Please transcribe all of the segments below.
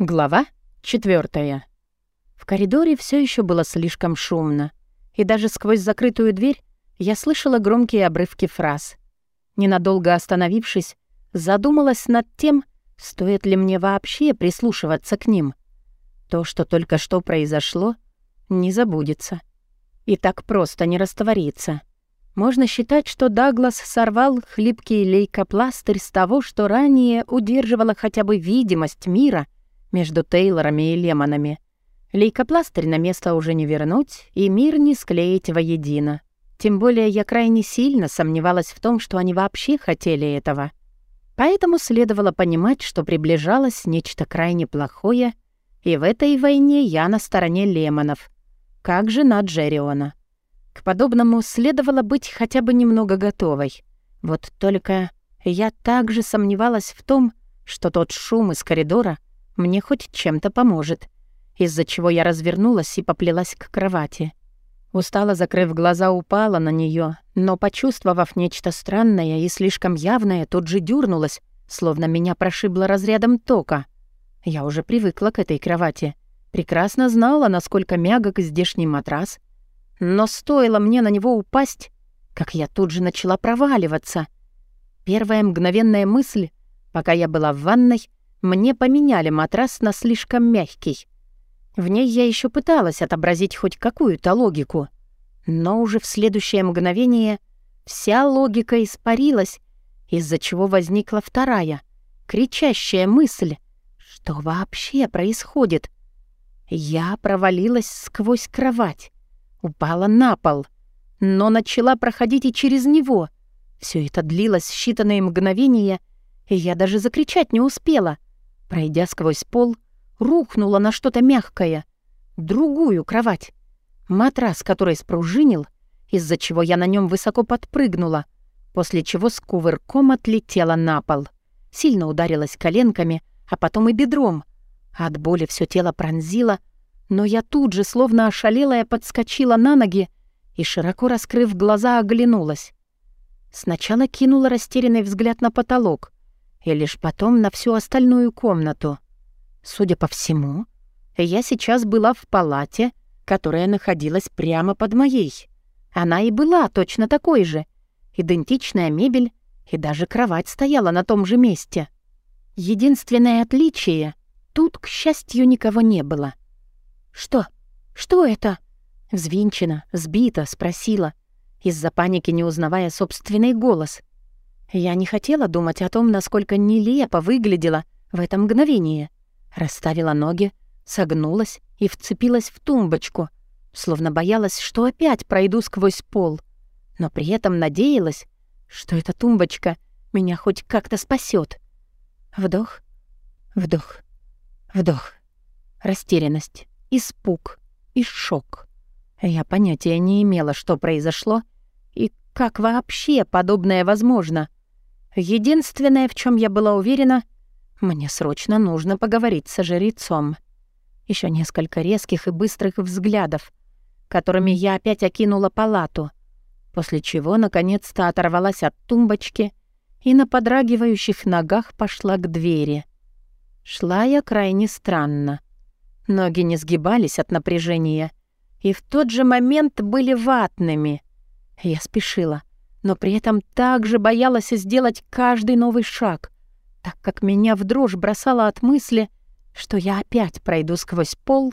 Глава четвертая. В коридоре все еще было слишком шумно, и даже сквозь закрытую дверь я слышала громкие обрывки фраз. Ненадолго остановившись, задумалась над тем, стоит ли мне вообще прислушиваться к ним. То, что только что произошло, не забудется. И так просто не растворится. Можно считать, что Даглас сорвал хлипкий лейкопластырь с того, что ранее удерживало хотя бы видимость мира между Тейлорами и Лемонами. Лейкопластырь на место уже не вернуть, и мир не склеить воедино. Тем более я крайне сильно сомневалась в том, что они вообще хотели этого. Поэтому следовало понимать, что приближалось нечто крайне плохое, и в этой войне я на стороне Лемонов, как жена Джерриона. К подобному следовало быть хотя бы немного готовой. Вот только я также сомневалась в том, что тот шум из коридора мне хоть чем-то поможет, из-за чего я развернулась и поплелась к кровати. Устала, закрыв глаза, упала на нее, но, почувствовав нечто странное и слишком явное, тут же дернулась, словно меня прошибло разрядом тока. Я уже привыкла к этой кровати. Прекрасно знала, насколько мягок здешний матрас, но стоило мне на него упасть, как я тут же начала проваливаться. Первая мгновенная мысль, пока я была в ванной, мне поменяли матрас на слишком мягкий. В ней я еще пыталась отобразить хоть какую-то логику. Но уже в следующее мгновение вся логика испарилась, из-за чего возникла вторая, кричащая мысль. Что вообще происходит? Я провалилась сквозь кровать. Упала на пол, но начала проходить и через него. Все это длилось считанные мгновения, и я даже закричать не успела. Пройдя сквозь пол, рухнула на что-то мягкое. Другую кровать. Матрас, который спружинил, из-за чего я на нем высоко подпрыгнула, после чего с кувырком отлетела на пол. Сильно ударилась коленками, а потом и бедром. От боли все тело пронзило, но я тут же, словно ошалелая, подскочила на ноги и, широко раскрыв глаза, оглянулась. Сначала кинула растерянный взгляд на потолок и лишь потом на всю остальную комнату. Судя по всему, я сейчас была в палате, которая находилась прямо под моей. Она и была точно такой же. Идентичная мебель и даже кровать стояла на том же месте. Единственное отличие — тут, к счастью, никого не было — «Что? Что это?» Взвинчена, сбита, спросила, из-за паники не узнавая собственный голос. Я не хотела думать о том, насколько нелепо выглядела в это мгновение. Расставила ноги, согнулась и вцепилась в тумбочку, словно боялась, что опять пройду сквозь пол, но при этом надеялась, что эта тумбочка меня хоть как-то спасет. Вдох, вдох, вдох. Растерянность испуг и шок. Я понятия не имела, что произошло и как вообще подобное возможно. Единственное, в чем я была уверена, мне срочно нужно поговорить с жрецом. Еще несколько резких и быстрых взглядов, которыми я опять окинула палату, после чего наконец-то оторвалась от тумбочки и на подрагивающих ногах пошла к двери. Шла я крайне странно. Ноги не сгибались от напряжения и в тот же момент были ватными. Я спешила, но при этом также боялась сделать каждый новый шаг, так как меня в дрожь бросала от мысли, что я опять пройду сквозь пол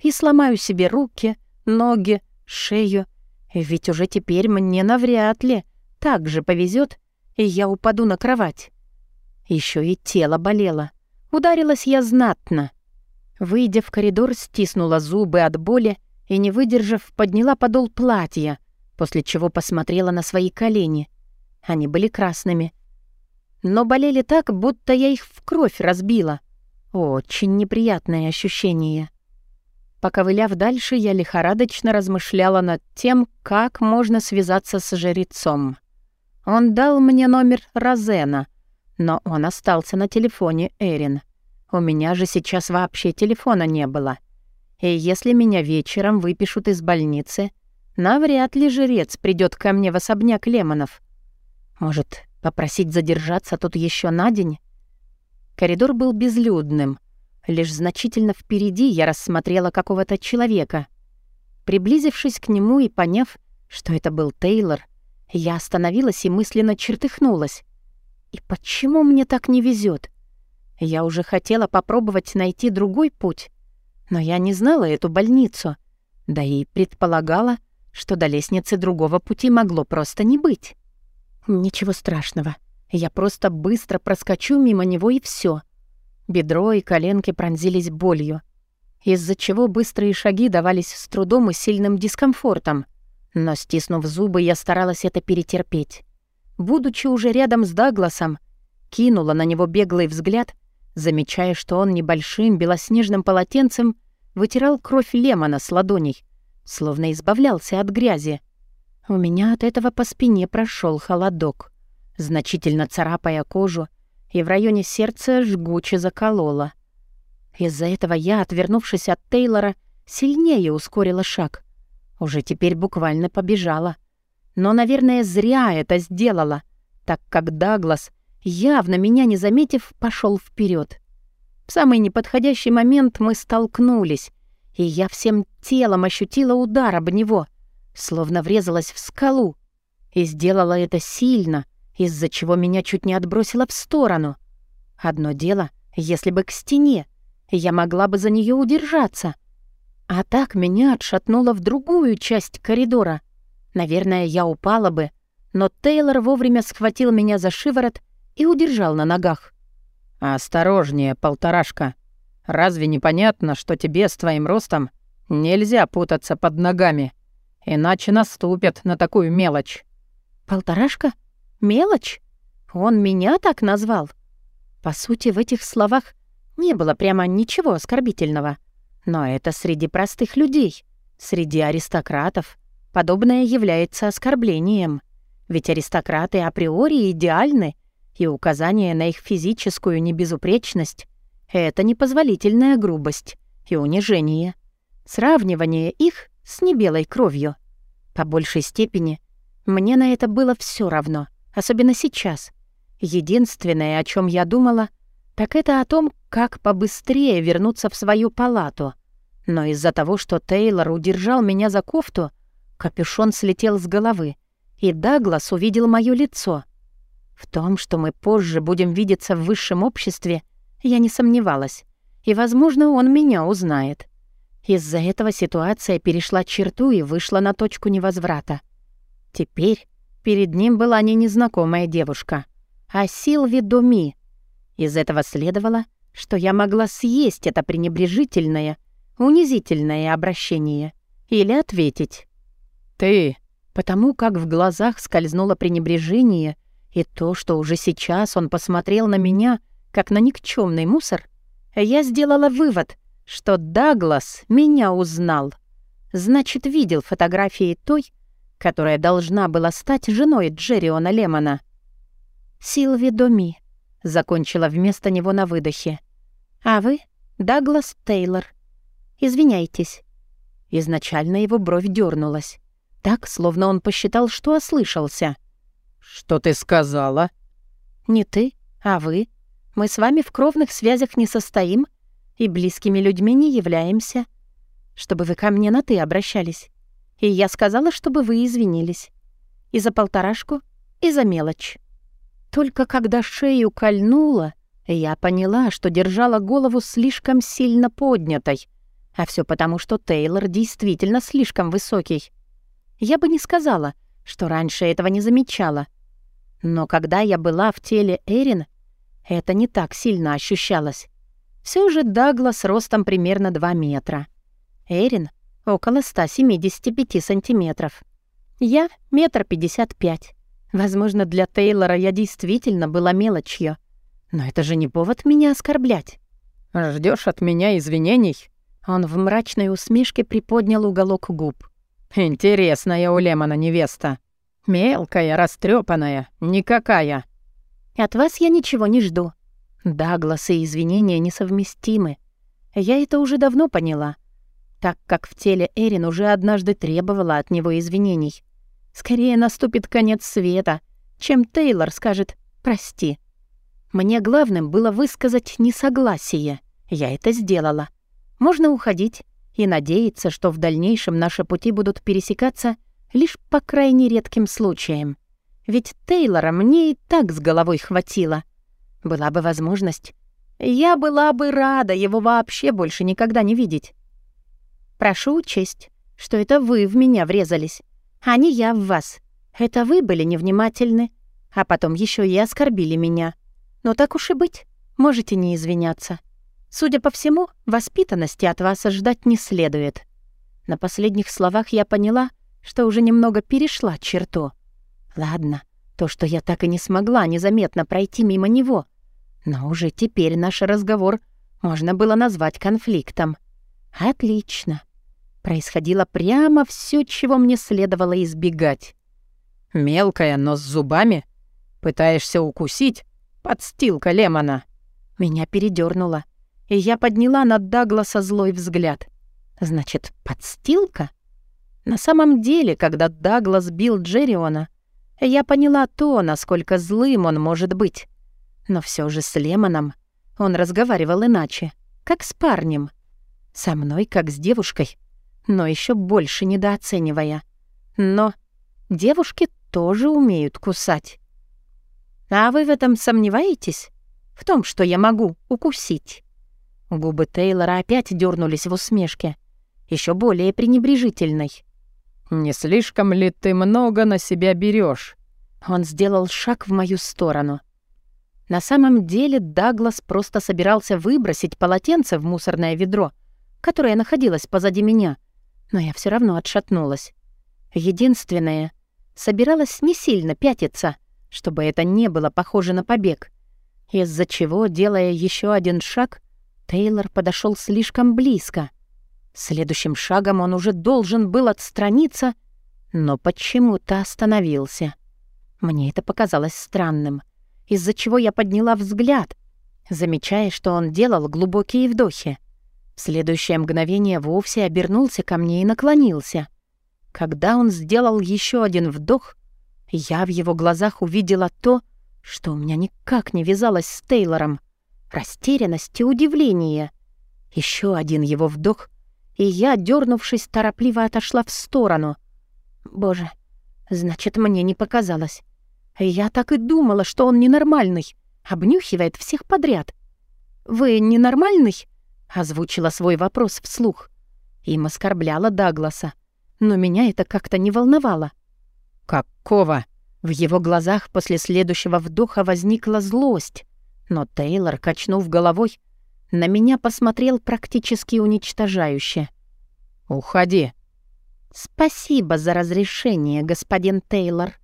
и сломаю себе руки, ноги, шею, ведь уже теперь мне навряд ли так же повезет, и я упаду на кровать. Еще и тело болело. Ударилась я знатно. Выйдя в коридор, стиснула зубы от боли и, не выдержав, подняла подол платья, после чего посмотрела на свои колени. Они были красными. Но болели так, будто я их в кровь разбила. Очень неприятное ощущение. Поковыляв дальше, я лихорадочно размышляла над тем, как можно связаться с жрецом. Он дал мне номер Розена, но он остался на телефоне Эрин. У меня же сейчас вообще телефона не было. И если меня вечером выпишут из больницы, навряд ли жрец придет ко мне в особняк Лемонов. Может, попросить задержаться тут еще на день? Коридор был безлюдным. Лишь значительно впереди я рассмотрела какого-то человека. Приблизившись к нему и поняв, что это был Тейлор, я остановилась и мысленно чертыхнулась. И почему мне так не везет? Я уже хотела попробовать найти другой путь, но я не знала эту больницу, да и предполагала, что до лестницы другого пути могло просто не быть. Ничего страшного. Я просто быстро проскочу мимо него и все. Бедро и коленки пронзились болью, из-за чего быстрые шаги давались с трудом и сильным дискомфортом. Но, стиснув зубы, я старалась это перетерпеть. Будучи уже рядом с Дагласом, кинула на него беглый взгляд, замечая, что он небольшим белоснежным полотенцем вытирал кровь Лемона с ладоней, словно избавлялся от грязи. У меня от этого по спине прошел холодок, значительно царапая кожу, и в районе сердца жгуче заколола. Из-за этого я, отвернувшись от Тейлора, сильнее ускорила шаг. Уже теперь буквально побежала. Но, наверное, зря это сделала, так как Даглас, явно меня не заметив, пошел вперед. В самый неподходящий момент мы столкнулись, и я всем телом ощутила удар об него, словно врезалась в скалу, и сделала это сильно, из-за чего меня чуть не отбросило в сторону. Одно дело, если бы к стене, я могла бы за нее удержаться. А так меня отшатнуло в другую часть коридора. Наверное, я упала бы, но Тейлор вовремя схватил меня за шиворот и удержал на ногах. «Осторожнее, полторашка. Разве непонятно, что тебе с твоим ростом нельзя путаться под ногами? Иначе наступят на такую мелочь». «Полторашка? Мелочь? Он меня так назвал?» По сути, в этих словах не было прямо ничего оскорбительного. Но это среди простых людей, среди аристократов. Подобное является оскорблением. Ведь аристократы априори идеальны, и указание на их физическую небезупречность — это непозволительная грубость и унижение. Сравнивание их с небелой кровью. По большей степени мне на это было все равно, особенно сейчас. Единственное, о чем я думала, так это о том, как побыстрее вернуться в свою палату. Но из-за того, что Тейлор удержал меня за кофту, капюшон слетел с головы, и Даглас увидел моё лицо. В том, что мы позже будем видеться в высшем обществе, я не сомневалась. И, возможно, он меня узнает. Из-за этого ситуация перешла черту и вышла на точку невозврата. Теперь перед ним была не незнакомая девушка, а Силви Доми. Из этого следовало, что я могла съесть это пренебрежительное, унизительное обращение или ответить. «Ты!» Потому как в глазах скользнуло пренебрежение, и то, что уже сейчас он посмотрел на меня, как на никчемный мусор, я сделала вывод, что Даглас меня узнал. Значит, видел фотографии той, которая должна была стать женой Джерриона Лемона. «Силви Доми», — закончила вместо него на выдохе. «А вы — Даглас Тейлор. Извиняйтесь». Изначально его бровь дернулась. Так, словно он посчитал, что ослышался. «Что ты сказала?» «Не ты, а вы. Мы с вами в кровных связях не состоим и близкими людьми не являемся. Чтобы вы ко мне на «ты» обращались. И я сказала, чтобы вы извинились. И за полторашку, и за мелочь. Только когда шею кольнула, я поняла, что держала голову слишком сильно поднятой. А все потому, что Тейлор действительно слишком высокий. Я бы не сказала, что раньше этого не замечала. Но когда я была в теле Эрин, это не так сильно ощущалось. Все же Даглас ростом примерно 2 метра. Эрин — около 175 сантиметров. Я — метр пятьдесят пять. Возможно, для Тейлора я действительно была мелочью. Но это же не повод меня оскорблять. Ждешь от меня извинений?» Он в мрачной усмешке приподнял уголок губ. «Интересная у Лемона невеста. Мелкая, растрепанная, никакая. От вас я ничего не жду. Даглас и извинения несовместимы. Я это уже давно поняла, так как в теле Эрин уже однажды требовала от него извинений. Скорее наступит конец света, чем Тейлор скажет «прости». Мне главным было высказать несогласие, Я это сделала. Можно уходить и надеяться, что в дальнейшем наши пути будут пересекаться лишь по крайне редким случаям. Ведь Тейлора мне и так с головой хватило. Была бы возможность, я была бы рада его вообще больше никогда не видеть. Прошу учесть, что это вы в меня врезались, а не я в вас. Это вы были невнимательны, а потом еще и оскорбили меня. Но так уж и быть, можете не извиняться. Судя по всему, воспитанности от вас ожидать не следует. На последних словах я поняла, что уже немного перешла черту. Ладно, то, что я так и не смогла незаметно пройти мимо него. Но уже теперь наш разговор можно было назвать конфликтом. Отлично. Происходило прямо все, чего мне следовало избегать. «Мелкая, но с зубами? Пытаешься укусить? Подстилка Лемона!» Меня передернуло, и я подняла на Дагласа злой взгляд. «Значит, подстилка?» На самом деле, когда Даглас бил Джерриона, я поняла то, насколько злым он может быть. Но все же с Лемоном он разговаривал иначе, как с парнем. Со мной, как с девушкой, но еще больше недооценивая. Но девушки тоже умеют кусать. А вы в этом сомневаетесь? В том, что я могу укусить? Губы Тейлора опять дернулись в усмешке, еще более пренебрежительной. «Не слишком ли ты много на себя берешь? Он сделал шаг в мою сторону. На самом деле Даглас просто собирался выбросить полотенце в мусорное ведро, которое находилось позади меня, но я все равно отшатнулась. Единственное, собиралась не сильно пятиться, чтобы это не было похоже на побег, из-за чего, делая еще один шаг, Тейлор подошел слишком близко. Следующим шагом он уже должен был отстраниться, но почему-то остановился. Мне это показалось странным, из-за чего я подняла взгляд, замечая, что он делал глубокие вдохи. В следующее мгновение вовсе обернулся ко мне и наклонился. Когда он сделал еще один вдох, я в его глазах увидела то, что у меня никак не вязалось с Тейлором. Растерянность и удивление. Еще один его вдох, и я, дернувшись, торопливо отошла в сторону. Боже, значит, мне не показалось. Я так и думала, что он ненормальный, обнюхивает всех подряд. «Вы ненормальный?» — озвучила свой вопрос вслух. Им оскорбляла Дагласа, но меня это как-то не волновало. «Какого?» В его глазах после следующего вдоха возникла злость, но Тейлор, качнув головой, на меня посмотрел практически уничтожающе. «Уходи». «Спасибо за разрешение, господин Тейлор»,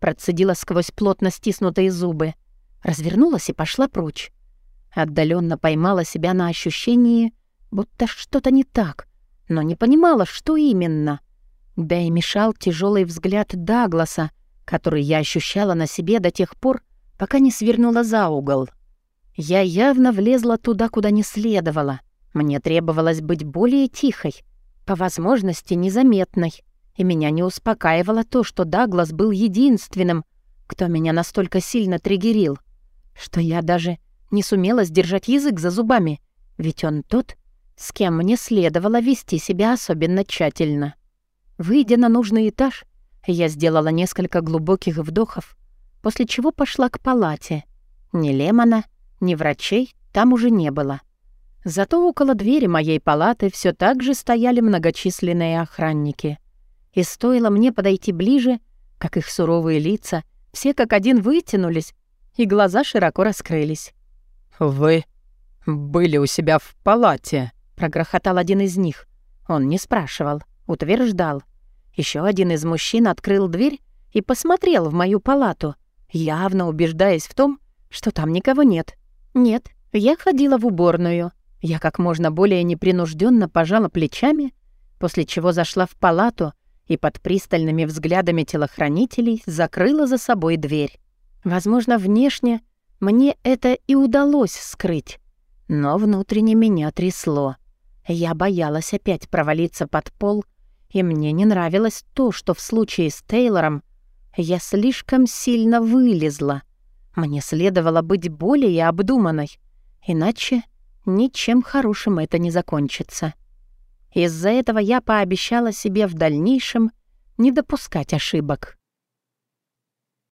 процедила сквозь плотно стиснутые зубы, развернулась и пошла прочь. Отдаленно поймала себя на ощущении, будто что-то не так, но не понимала, что именно. Да и мешал тяжелый взгляд Дагласа, который я ощущала на себе до тех пор, пока не свернула за угол. Я явно влезла туда, куда не следовало. Мне требовалось быть более тихой, по возможности незаметной. И меня не успокаивало то, что Даглас был единственным, кто меня настолько сильно триггерил, что я даже не сумела сдержать язык за зубами, ведь он тот, с кем мне следовало вести себя особенно тщательно. Выйдя на нужный этаж, я сделала несколько глубоких вдохов, после чего пошла к палате. Ни Лемона, ни врачей там уже не было. Зато около двери моей палаты все так же стояли многочисленные охранники. И стоило мне подойти ближе, как их суровые лица, все как один вытянулись, и глаза широко раскрылись. «Вы были у себя в палате», — прогрохотал один из них. Он не спрашивал, утверждал. Еще один из мужчин открыл дверь и посмотрел в мою палату, явно убеждаясь в том, что там никого нет. Нет, я ходила в уборную. Я как можно более непринужденно пожала плечами, после чего зашла в палату и под пристальными взглядами телохранителей закрыла за собой дверь. Возможно, внешне мне это и удалось скрыть, но внутренне меня трясло. Я боялась опять провалиться под пол, и мне не нравилось то, что в случае с Тейлором я слишком сильно вылезла — мне следовало быть более обдуманной, иначе ничем хорошим это не закончится. Из-за этого я пообещала себе в дальнейшем не допускать ошибок.